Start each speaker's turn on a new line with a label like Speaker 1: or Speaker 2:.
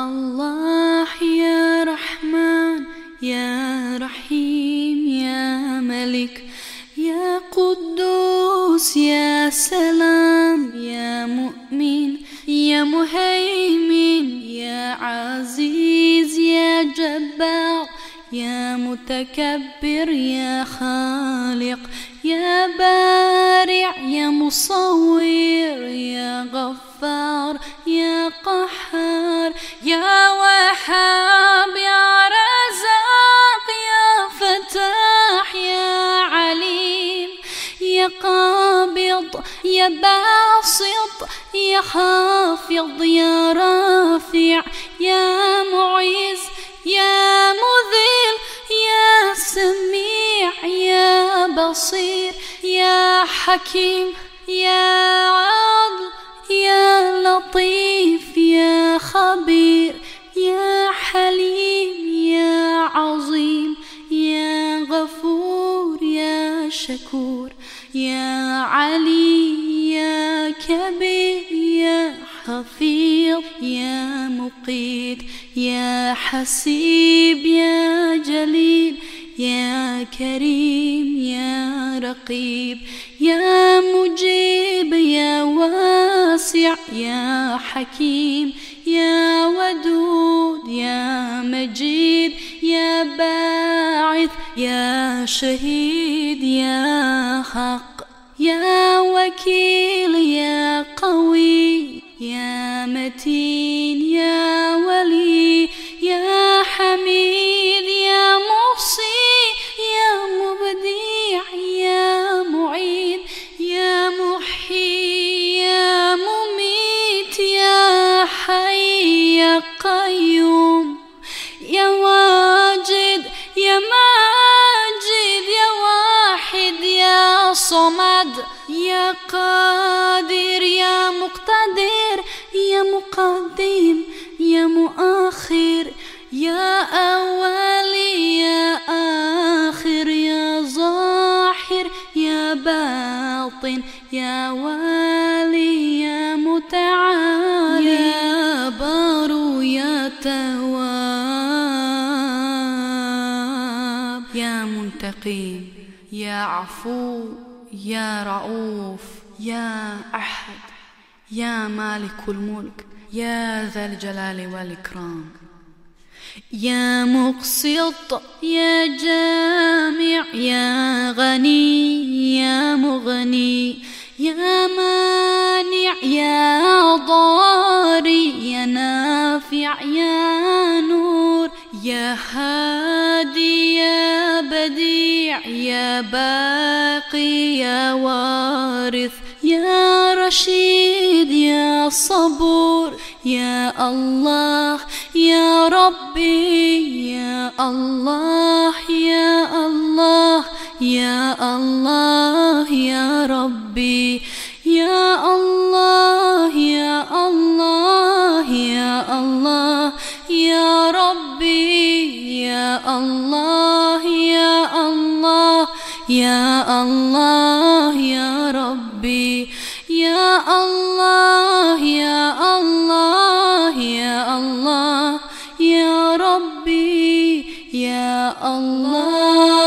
Speaker 1: اللہ یا رحمان یا رحیم، یا ملک، یا قدوس، یا سلام، یا مؤمن، یا مہیمن یا عزیز، یا جبار يا متكبر يا خالق يا بارع يا مصور يا غفار. وهاب يا رزاق، يا فتاح، يا عليم. يا قابض، يا باسط، يا خافض يا رافع، يا معز، يا مذل، يا سميع، يا بصير، يا حكيم، يا عدل، يا لطيف. يا شكور يا علي يا كبير يا حفيظ يا مقيت يا حسيب يا جليل يا كريم يا رقيب يا مجيب يا واسع يا حكيم باعث يا شهيد، يا حق، يا وكيل، يا قوي، يا متين، يا ولي، يا حميد، يا محصي، يا مبديع يا معين يا محيي، يا مميت، يا حي، يا قيوم. يا قادر، يا مقتدر، يا مقدم، يا مؤخر، يا أول، يا آخر، يا ظاهر، يا باطن، يا والي، يا متعالي، يا بار، يا تواب، يا منتقم، يا عفو. يا رؤوف يا أحد يا مالك الملك يا ذا الجلال والإكرام يا مقسط يا جامع يا غني يا مغني يا مانع يا هادي يا بديع، يا باقي، يا وارث، يا رشيد، يا صبور، يا الله، يا ربي، يا الله يا الله يا الله، يا ربي. اللہ یا اللہ یا اللہ یا ربی یا اللہ یا اللہ یا اللہ یا ربی یا اللہ